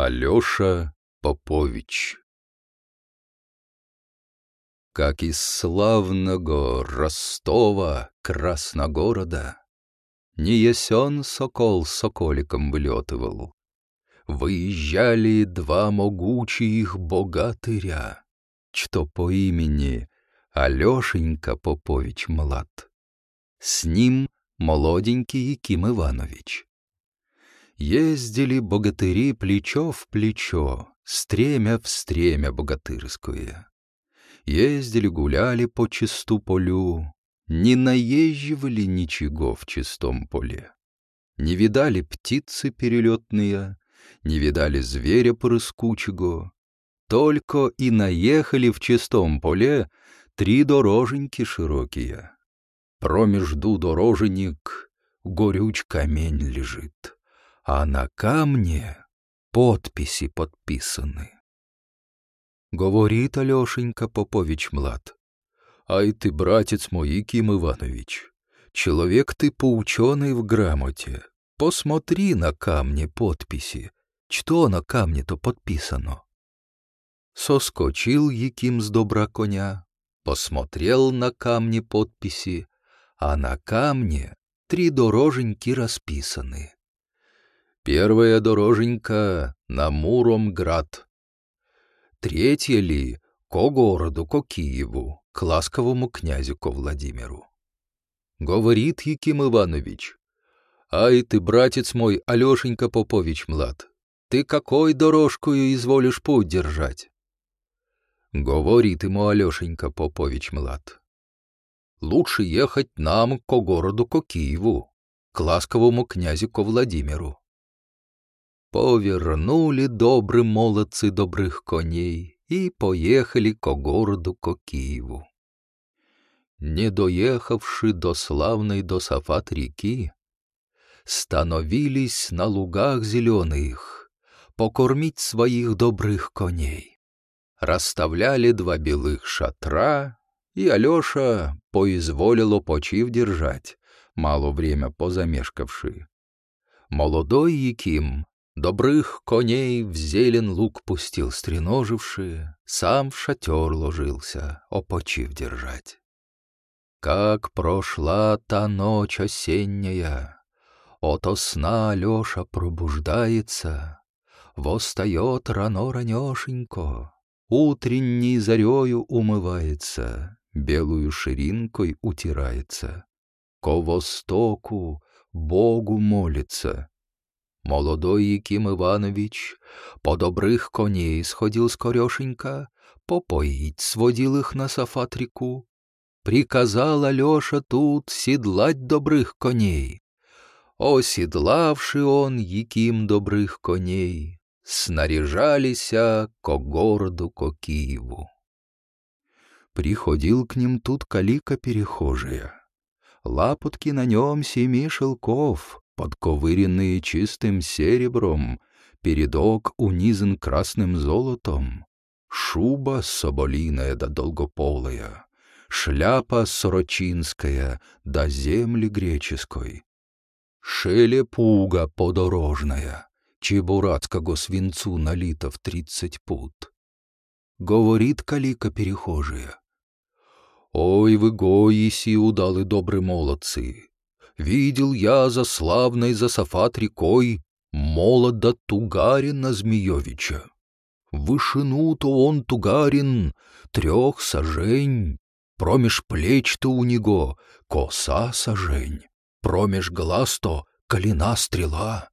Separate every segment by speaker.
Speaker 1: Алеша Попович Как из славного Ростова, Красногорода, Не ясен сокол соколиком вылетывал. Выезжали два могучих богатыря, Что по имени Алешенька Попович Млад. С ним молоденький Яким Иванович. Ездили богатыри плечо в плечо, Стремя в стремя богатырское. Ездили, гуляли по чисту полю, Не наезживали ничего в чистом поле. Не видали птицы перелетные, Не видали зверя порыскучего, Только и наехали в чистом поле Три дороженьки широкие. Промежду дороженек горюч камень лежит а на камне подписи подписаны. Говорит Алешенька Попович Млад. Ай ты, братец мой, Ким Иванович, человек ты поученый в грамоте. Посмотри на камне подписи, что на камне-то подписано. Соскочил Яким с добра коня, посмотрел на камне подписи, а на камне три дороженьки расписаны. Первая дороженька на Муромград. Третья ли ко городу, ко Киеву, к ласковому князю ко Владимиру. Говорит Яким Иванович, «Ай ты, братец мой, Алешенька Попович млад, ты какой дорожкою изволишь путь держать?» Говорит ему Алешенька Попович млад, «Лучше ехать нам ко городу, ко Киеву, к ласковому князю ко Владимиру. Повернули добрі молодцы добрых коней и поехали ко городу, ко Киеву. Не доехавши до славной Досафат реки, становились на лугах зеленых покормить своих добрых коней. Расставляли два белых шатра, и Алеша поизволило почив держать, мало время позамешкавши. Молодой Яким Добрых коней в зелен лук пустил стреножившие, Сам в шатер ложился, опочив держать. Как прошла та ночь осенняя, Ото сна Алеша пробуждается, Восстает рано-ранешенько, Утренней зарею умывается, Белую ширинкой утирается, Ко востоку Богу молится, Молодой Яким Иванович по добрых коней сходил скорешенько, попоить сводил их на сафатрику. Приказал Алеша тут седлать добрых коней. Оседлавши он Яким добрых коней, снаряжалися ко городу, ко Киеву. Приходил к ним тут калика перехожая. Лапотки на нем семи шелков, подковыренные чистым серебром, передок унизан красным золотом, шуба соболиная да долгополая, шляпа сорочинская да земли греческой, шелепуга подорожная, чебурацкого свинцу налито в тридцать пут. Говорит калика перехожая. Ой вы гоиси удалы добры молодцы, Видел я за славной за Сафат рекой молода Тугарина Змеевича. Вышину-то он Тугарин трех сажень, Промеж плеч-то у него коса сажень, Промеж глаз-то колена стрела.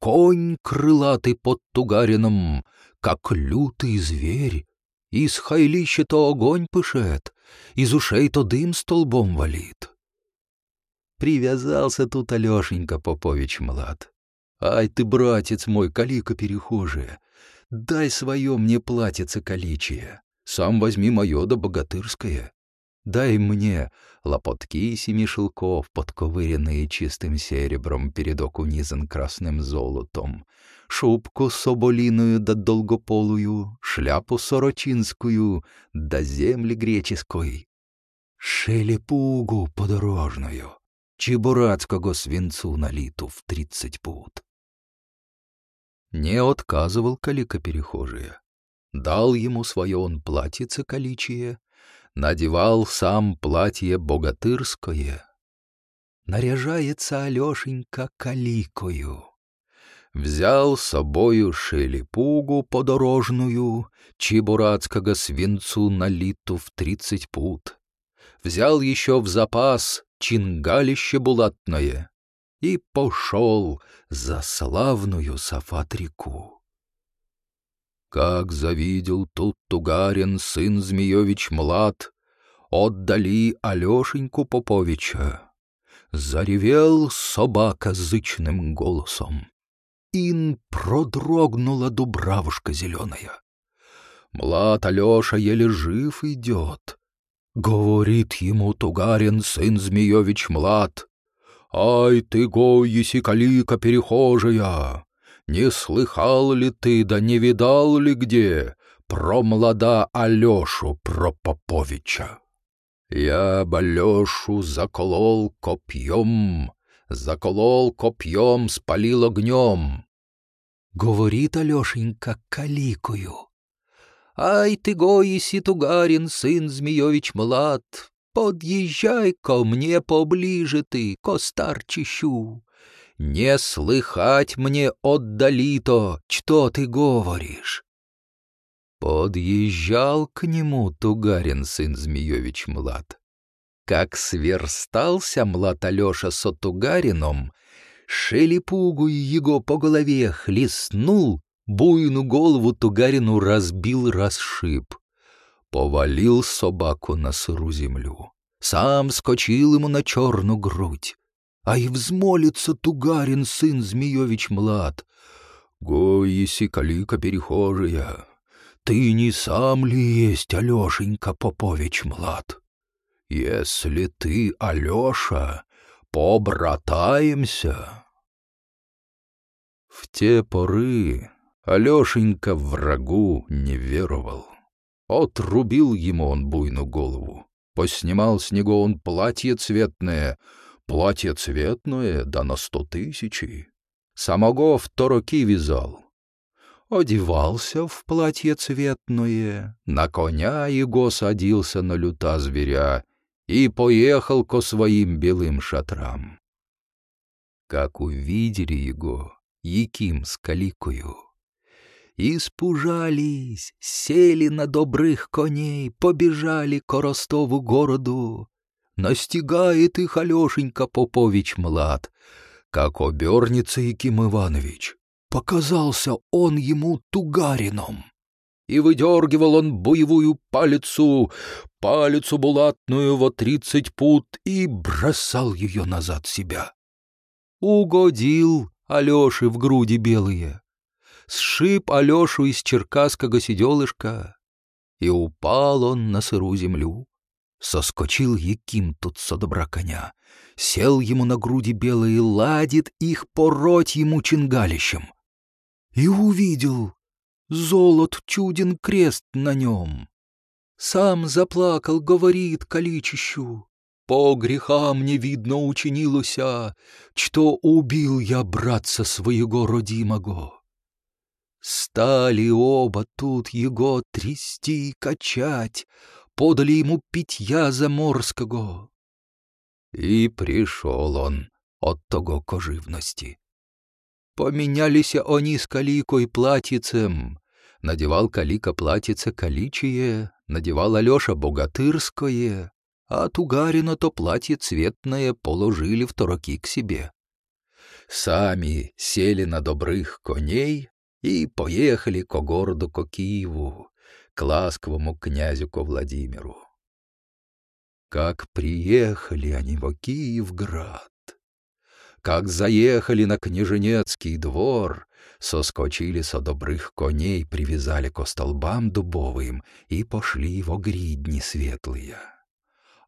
Speaker 1: Конь крылатый под Тугарином, как лютый зверь, Из хайлища-то огонь пышет, Из ушей-то дым столбом валит. Привязался тут Алешенька Попович млад. Ай ты, братец мой, калика перехожая, дай свое мне платьице каличие, сам возьми мое да богатырское. Дай мне лопотки семи шелков, подковыренные чистым серебром, передок унизан красным золотом, шубку соболиную да долгополую, шляпу сорочинскую да земли греческой, шелепугу подорожную, чебурацького свинцу наліту в тридцять пут. не отказывал калика перехожие. Дал ему свое он платьице количие, надевал сам платье богатырское. Наряжается Алешенька каликою. Взял с собою шелепугу подорожную, чебурацкого свинцу налиту в тридцать пут. Взял еще в запас чингалище булатное и пошел за славную Сафат-реку. Как завидел тут Тугарин, сын Змеевич Млад, отдали Алешеньку Поповича. Заревел собака зычным голосом. Ин продрогнула дубравушка зеленая. Млад Алеша еле жив идет. Говорит ему Тугарин, сын Змеевич Млад. Ай ты, го, еси калика перехожая! Не слыхал ли ты, да не видал ли где про млада Алешу Пропоповича? Я б Алешу заколол копьем, заколол копьем, спалил огнем. Говорит Алешенька каликою. Ай ты, Гоиси Тугарин, сын Змеевич Млад, подъезжай ко мне поближе ты, ко старчищу. Не слыхать мне отдалито, что ты говоришь. Подъезжал к нему Тугарин, сын Змеевич Млад. Как сверстался млад Алеша со Тугарином, шелепугу его по голове хлестнул, буйну голову Тугарину разбил, расшиб. Повалил собаку на сыру землю. Сам скочил ему на черную грудь а и взмолится Тугарин, сын Змеевич Млад. Гой, еси калика перехожая, ты не сам ли есть Алешенька Попович Млад? Если ты, Алеша, побратаемся. В те поры Алешенька врагу не веровал. Отрубил ему он буйну голову, поснимал с него он платье цветное — Платье цветное, да на сто тысячи. Самого в тороки вязал. Одевался в платье цветное, на коня его садился на люта зверя и поехал ко своим белым шатрам. Как увидели его, Яким с Каликою, Испужались, сели на добрых коней, побежали к Ростову городу, Настигает их Алешенька Попович млад, как обернется Яким Иванович. Показался он ему тугарином. И выдергивал он боевую палицу, палицу булатную во тридцать пут, и бросал ее назад себя. Угодил Алёше в груди белые, сшиб Алешу из черкасского сиделышка, и упал он на сыру землю. Соскочил Яким тут со добра коня, сел ему на груди белые, ладит их пороть ему чингалищем. И увидел золот чуден крест на нем. Сам заплакал, говорит каличищу, по грехам не видно учинилося, что убил я братца своего родимого. Стали оба тут его трясти, качать, подали ему питья заморского. И пришел он от того коживности. Помінялися они с каликой платьицем. Надевал калика платьице каличие, надевал Алеша богатырское, а Тугарина то платье цветное положили в тороки к себе. Сами сели на добрых коней и поехали ко городу ко Киеву к ласковому князю ко Владимиру. Как приехали они во Киевград, как заехали на княженецкий двор, соскочили со добрых коней, привязали ко столбам дубовым и пошли во гридни светлые.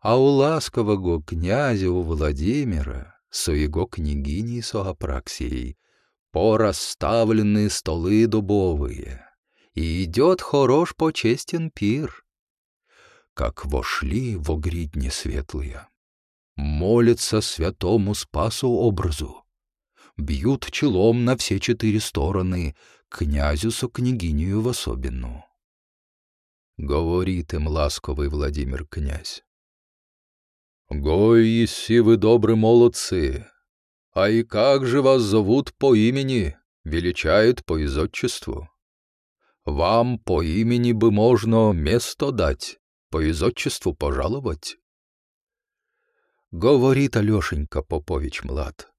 Speaker 1: А у ласкового князя у Владимира, со его княгиней со Апраксией, порасставлены столы дубовые, и идет хорош почестен пир. Как вошли в огридни светлые, молятся святому спасу образу, бьют челом на все четыре стороны, князю со княгинею в особенную. Говорит им ласковый Владимир князь. «Гой, еси вы добры молодцы, а и как же вас зовут по имени, величают по изотчеству? Вам по имени бы можно место дать, по изотчеству пожаловать». Говорит Алешенька Попович Млад.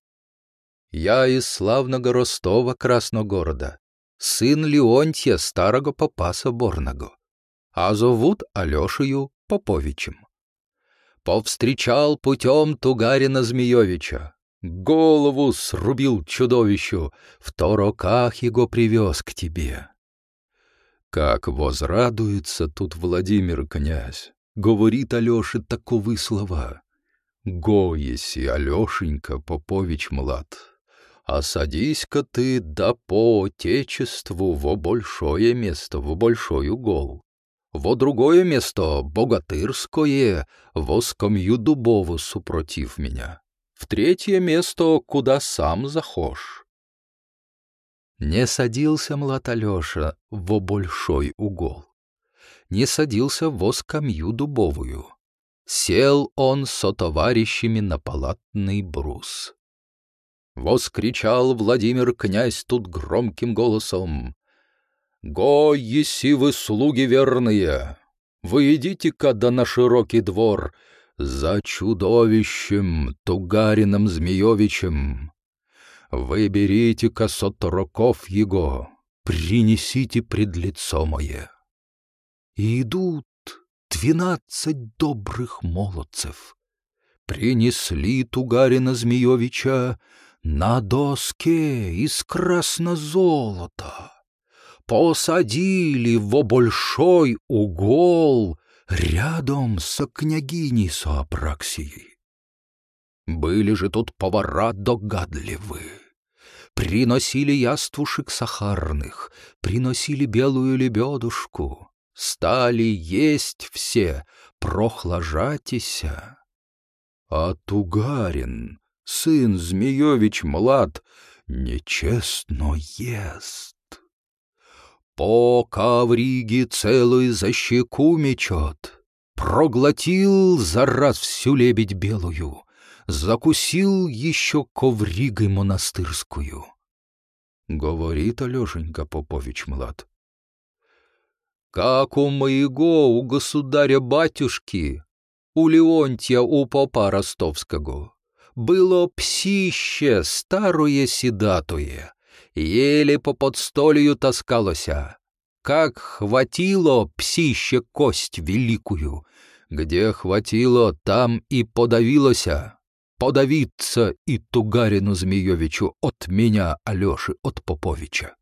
Speaker 1: «Я из славного Ростова Красногорода, сын Леонтия, старого попа соборного, а зовут Алешею Поповичем повстречал путем Тугарина Змеевича. Голову срубил чудовищу, в то руках его привез к тебе. Как возрадуется тут Владимир князь, говорит Алёше таковы слова. Го, еси, Алешенька Попович млад, а садись-ка ты да по отечеству во большое место, в большой угол во другое место, богатырское, во скамью дубову супротив меня, в третье место, куда сам захошь. Не садился млад Алеша во большой угол, не садился во скамью дубовую. Сел он со товарищами на палатный брус. Воскричал Владимир князь тут громким голосом. «Го, еси вы слуги верные! Вы идите-ка да на широкий двор за чудовищем Тугарином Змеевичем. Выберите-ка сотроков его, принесите пред лицо мое». И идут двенадцать добрых молодцев. Принесли Тугарина Змеевича на доске из краснозолота посадили во большой угол рядом с княгиней Соапраксией. Были же тут повара догадливы. Приносили яствушек сахарных, приносили белую лебедушку, стали есть все, прохлажатися. А Тугарин, сын Змеевич млад, нечестно ест. По ковриге целую за щеку мечет, Проглотил за раз всю лебедь белую, Закусил еще ковригой монастырскую. Говорит Алешенька Попович млад. Как у моего, у государя-батюшки, У Леонтия, у попа ростовского, Было псище старое седатое, еле по подстолью таскалося. Как хватило псище кость великую, где хватило, там и подавилося. Подавиться и Тугарину Змеевичу от меня, Алёши, от Поповича.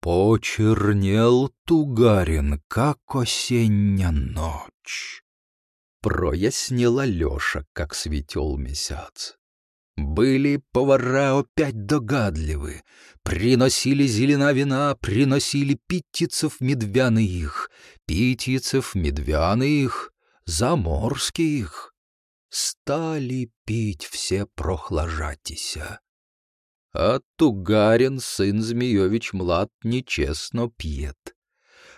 Speaker 1: Почернел Тугарин, как осенняя ночь. Прояснил Алёша, как светел месяц. Были повара опять догадливы, приносили зелена вина, приносили питьицев медвяных, питьицев медвяных, заморских. Стали пить все прохлажатися. А Тугарин, сын Змеевич Млад, нечестно пьет.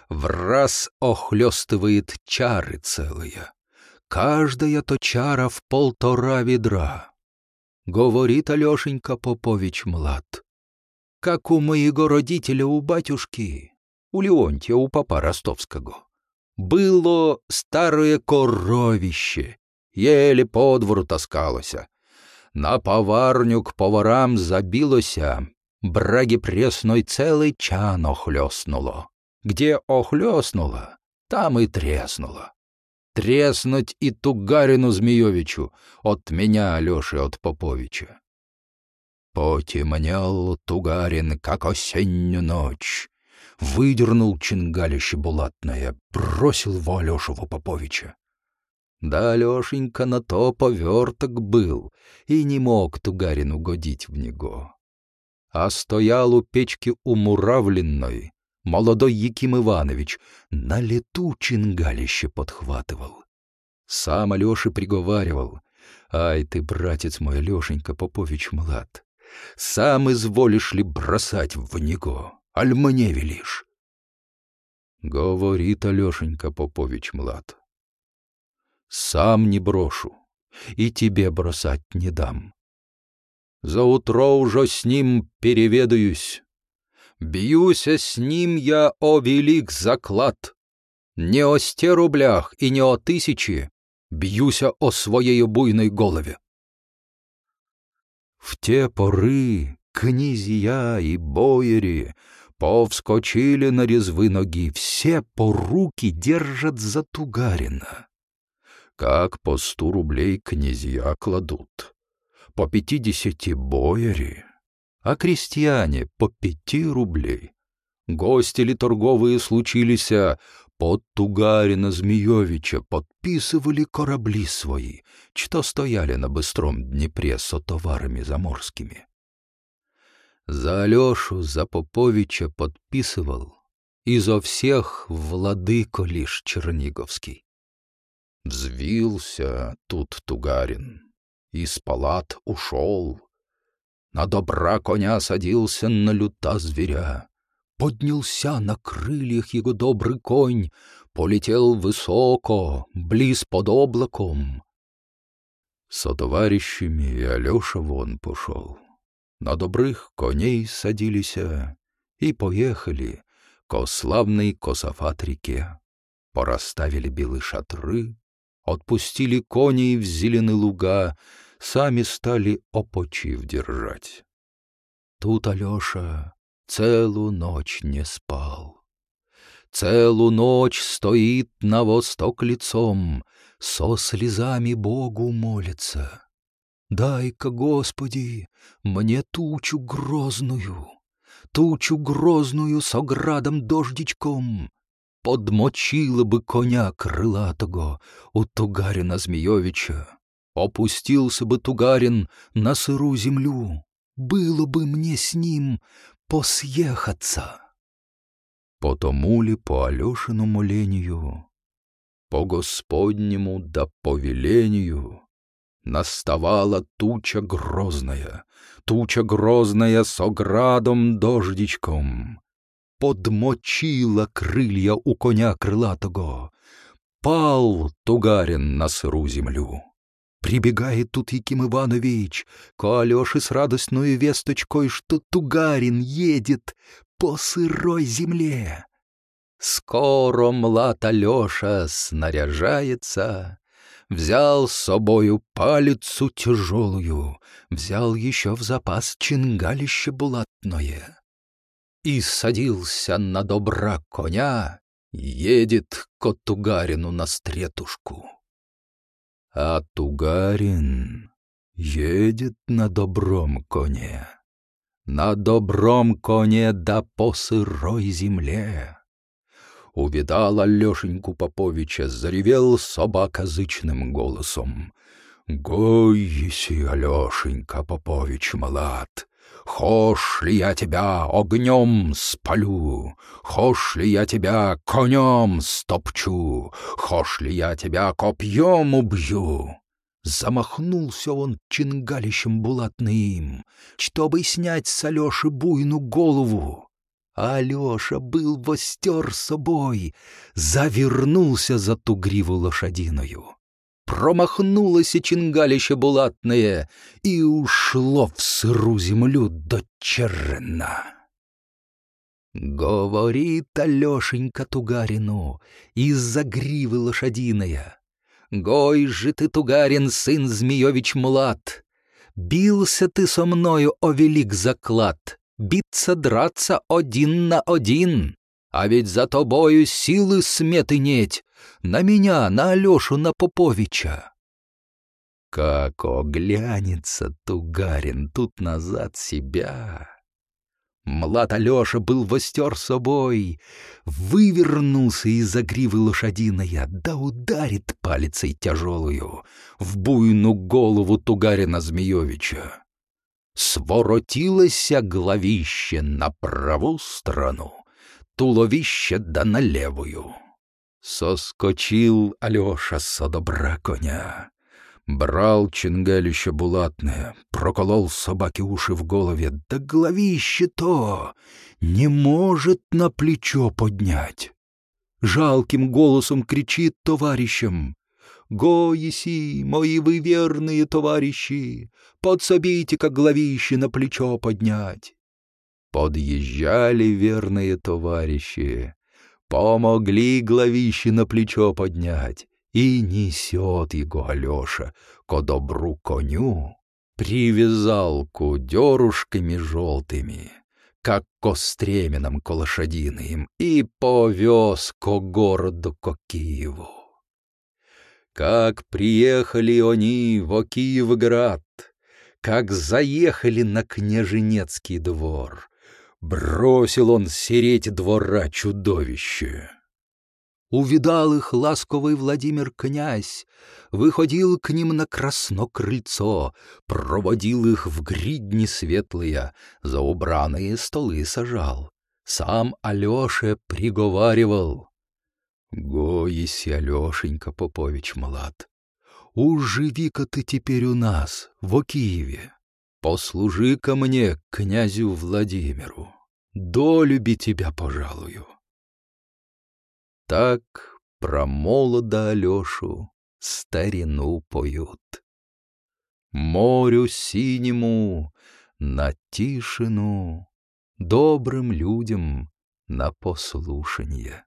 Speaker 1: В раз охлёстывает чары целые. Каждая то чара в полтора ведра говорит Алешенька Попович Млад. Как у моего родителя у батюшки, у Леонтия, у папа ростовского. Было старое коровище, еле по двору таскалося. На поварню к поварам забилося, браги пресной целый чан охлёснуло. Где охлёснуло, там и треснуло треснуть и Тугарину Змеевичу от меня, Алёши, от Поповича. Потемнел Тугарин, как осеннюю ночь, выдернул чингалище булатное, бросил в Алёшеву Поповича. Да Алёшенька на то поверток был и не мог Тугарин угодить в него. А стоял у печки умуравленной, молодой Яким Иванович на лету чингалище подхватывал. Сам Алёша приговаривал, «Ай ты, братец мой, Алёшенька Попович млад, Сам изволишь ли бросать в него, аль мне велишь? Говорит Алешенька Попович млад. Сам не брошу, и тебе бросать не дам. За утро уже с ним переведаюсь. Бьюся с ним я о велик заклад. Не о сте рублях и не о тысячи, бьюся о своей буйной голове. В те поры князья и бояри Повскочили на резвы ноги, все по руки держат за Тугарина. Как по сто рублей князья кладут, по пятидесяти бояри, а крестьяне по пяти рублей. Гости ли торговые случились, под Тугарина Змеевича подписывали корабли свои, что стояли на быстром Днепре со товарами заморскими. За Алешу, за Поповича подписывал и за всех владыко лишь Черниговский. Взвился тут Тугарин, из палат ушел, на добра коня садился на люта зверя. Поднялся на крыльях его добрый конь, полетел высоко, близ под облаком. Со товарищами Алеша вон пошел на добрых коней садилися и поехали ко славной Кософат-реке. Пораставили белые шатры, отпустили коней в зеленые луга, сами стали опочив держать. Тут Алеша целую ночь не спал. Целую ночь стоит на восток лицом, со слезами Богу молится. Дай-ка, Господи, мне тучу грозную, Тучу грозную с оградом дождичком. Подмочила бы коня крылатого у Тугарина Змеевича. Опустился бы Тугарин на сыру землю. Было бы мне с ним посъехаться. Потому ли по Алешину молению, по Господнему да повелению, Наставала туча грозная, туча грозная с оградом дождичком. Подмочила крылья у коня крылатого. Пал Тугарин на сыру землю. Прибегает тут Яким Иванович к Алёше с радостной весточкой, что Тугарин едет по сырой земле. Скоро млад Алёша снаряжается, Взял с собою палицу тяжелую, Взял еще в запас чингалище булатное. И садился на добра коня, Едет к Тугарину на стретушку. А Тугарин едет на добром коне, На добром коне да по сырой земле. Увидал Алешеньку Поповича, заревел собака зычным голосом. «Гой, еси, Алешенька Попович млад, Хошь ли я тебя огнем спалю, Хошь ли я тебя конем стопчу, Хошь ли я тебя копьем убью?» Замахнулся он чингалищем булатным, Чтобы снять с Алеши буйну голову. А Алеша был востер собой, завернулся за ту гриву лошадиною. Промахнулось и чингалище булатное и ушло в сыру землю до черна. Говорит Алешенька Тугарину из-за гривы лошадиная. Гой же ты, Тугарин, сын Змеевич млад, Бился ты со мною, о велик заклад, биться, драться один на один. А ведь за тобою силы сметы нет, на меня, на Алешу, на Поповича. Как оглянется Тугарин тут назад себя. Млад Алеша был востер собой, вывернулся из-за гривы лошадиная, да ударит палицей тяжелую в буйну голову Тугарина Змеевича своротилося главище на праву сторону, туловище да на левую. Соскочил Алеша со добра коня, Брал чингалище булатное, проколол собаке уши в голове, да головище то не может на плечо поднять. Жалким голосом кричит товарищам. «Го, еси, мои вы верные товарищи, подсобите, как главище на плечо поднять!» Подъезжали верные товарищи, помогли главище на плечо поднять, и несет его Алеша ко добру коню, привязал кудерушками желтыми, как ко стременам ко лошадиным, и повез ко городу ко Киеву. Как приехали они во Киевград, как заехали на княженецкий двор, бросил он сереть двора чудовище. Увидал их ласковый Владимир князь, выходил к ним на красно крыльцо, проводил их в гридни светлые, за убранные столы сажал. Сам Алёше приговаривал. «Гоиси, Алешенька Попович Млад, уживи-ка ты теперь у нас, в Киеве, послужи ко мне, князю Владимиру, долюби тебя пожалую». Так про молода Алешу старину поют. Морю синему на тишину, Добрым людям на послушанье.